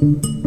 Good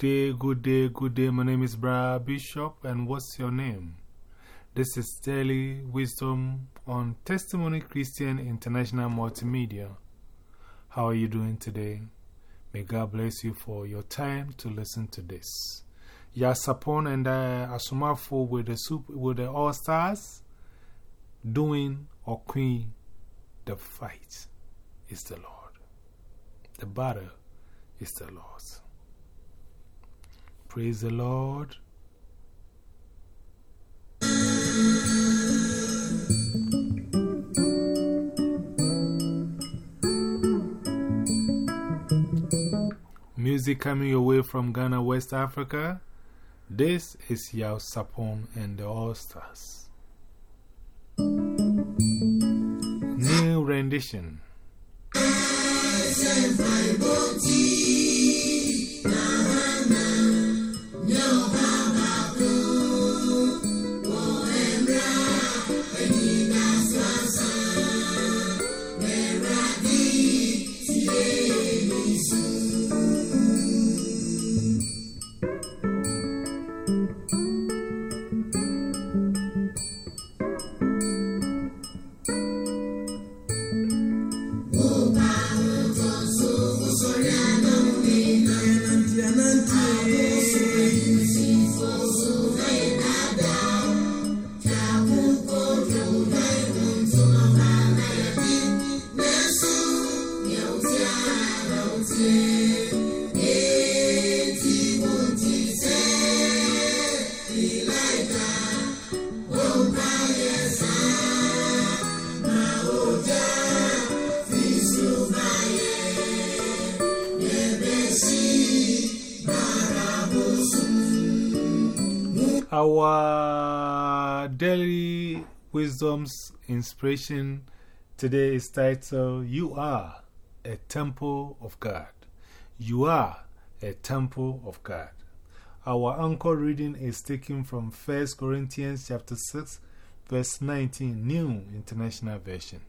day, good day, good day. My name is Bra Bishop, and what's your name? This is Daily Wisdom on Testimony Christian International Multimedia. How are you doing today? May God bless you for your time to listen to this. Yaw Sarpong and uh, Asomafo with the, super, with the All Stars doing or queen the fight is the Lord. The battle is the Lord's. Praise the Lord. Music coming your way from Ghana, West Africa. This is Yaw Sarpong and the All Stars. New rendition. Our daily wisdom's inspiration today is titled You Are a Temple of God. You are a Temple of God. Our anchor reading is taken from 1 Corinthians chapter 6, verse 19, New International Version.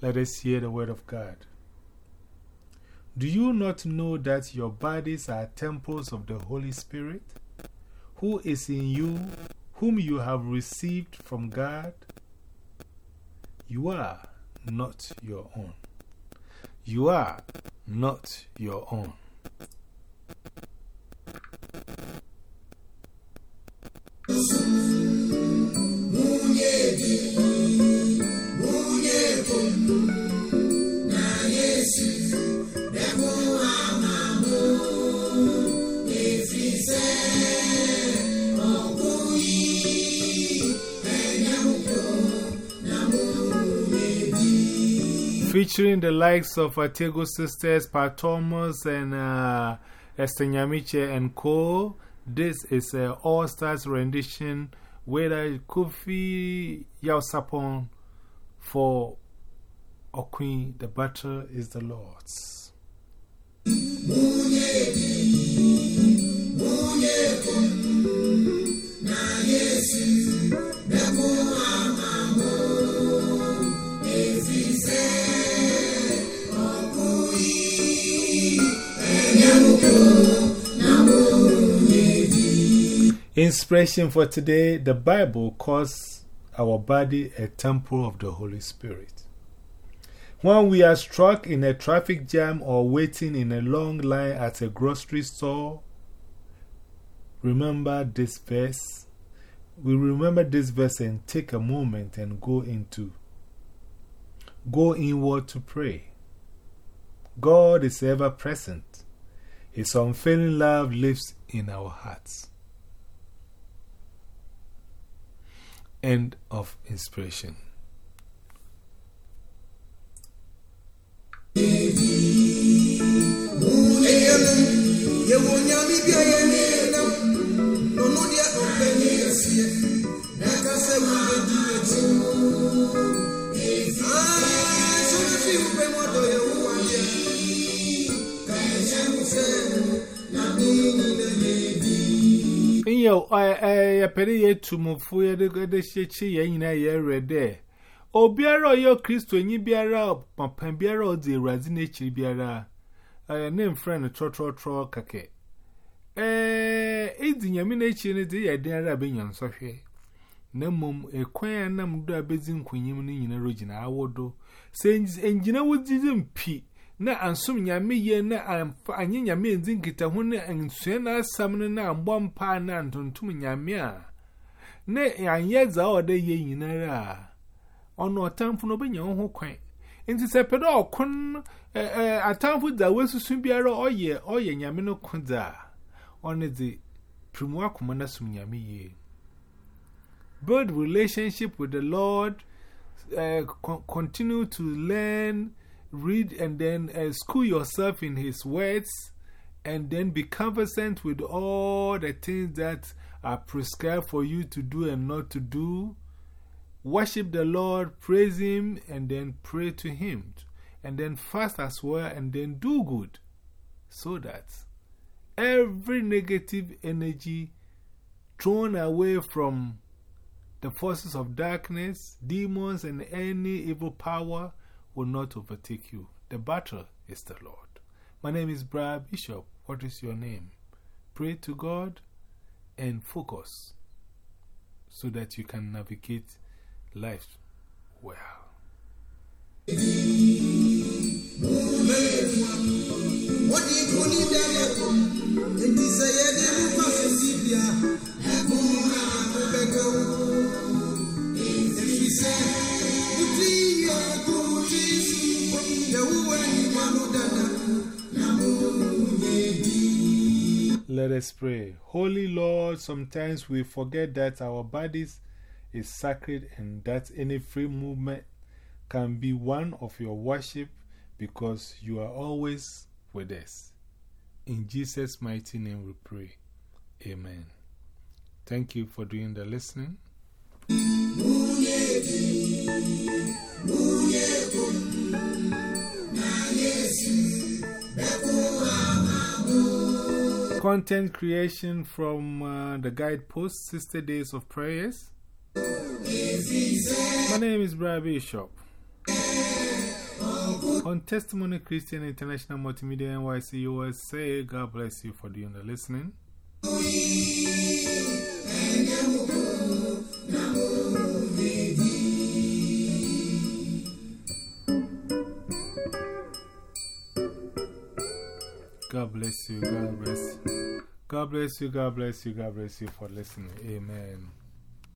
Let us hear the word of God. Do you not know that your bodies are temples of the Holy Spirit? Who is in you, whom you have received from God, you are not your own. You are not your own. Featuring the likes of Atego Sisters, Pat Thomas, and uh, Esther and Co. This is an all stars rendition where Kofi Yaw Sarpong for a queen, the battle is the Lord's. Inspiration for today The Bible calls our body a temple of the Holy Spirit. When we are struck in a traffic jam or waiting in a long line at a grocery store, remember this verse we remember this verse and take a moment and go into, go inward to pray. God is ever present. His unfailing love lives in our hearts. End of inspiration. Nye ya pere ya etu mfu ya dedechechi ya nyina ya rede. Obiara oyo Kristo nyi biara papan biara odi ewradi na biara. Eh name friend trotro tro kake. E eh idinyame na echiri ne de e ya dinara be nyansọhwe. Na mum ekwan anam do abezi nkunyim ni nyina rogina awodo. Se enjina wudi mpi. na ansom nyame yie na anye nyame ndi nkita ho na nsua na asam no na ambɔ mpa na ntontom nyame a na anyɛ dza ɔda yie nyinara a ɔno ɔtamfo no ɔbɛnya ho kwan. Nti sɛ pɛ dɛ ɔko atamfo dza wasusu biara ɔyɛ ɔyɛ nyame no ko dza a ɔno de pirimu akoma nyame yie. Build relationship with the lord uh, continue to learn read and then uh, school yourself in His words, and then be conversant with all the things that are prescribed for you to do and not to do. Worship the Lord, praise Him, and then pray to Him. And then fast as well, and then do good. So that every negative energy thrown away from the forces of darkness, demons, and any evil power will not overtake you. The battle is the Lord. My name is Brad Bishop. What is your name? Pray to God and focus so that you can navigate life well. Let us pray. Holy Lord, sometimes we forget that our bodies is sacred and that any free movement can be one of your worship because you are always with us. In Jesus' mighty name we pray. Amen. Thank you for doing the listening. Content creation from uh, the guidepost 60 Days of Prayers. My name is Brad Bishop. On Testimony Christian International Multimedia NYC USA, God bless you for doing the listening. God bless you. God bless you. God bless you. God bless you. God bless you for listening. Amen.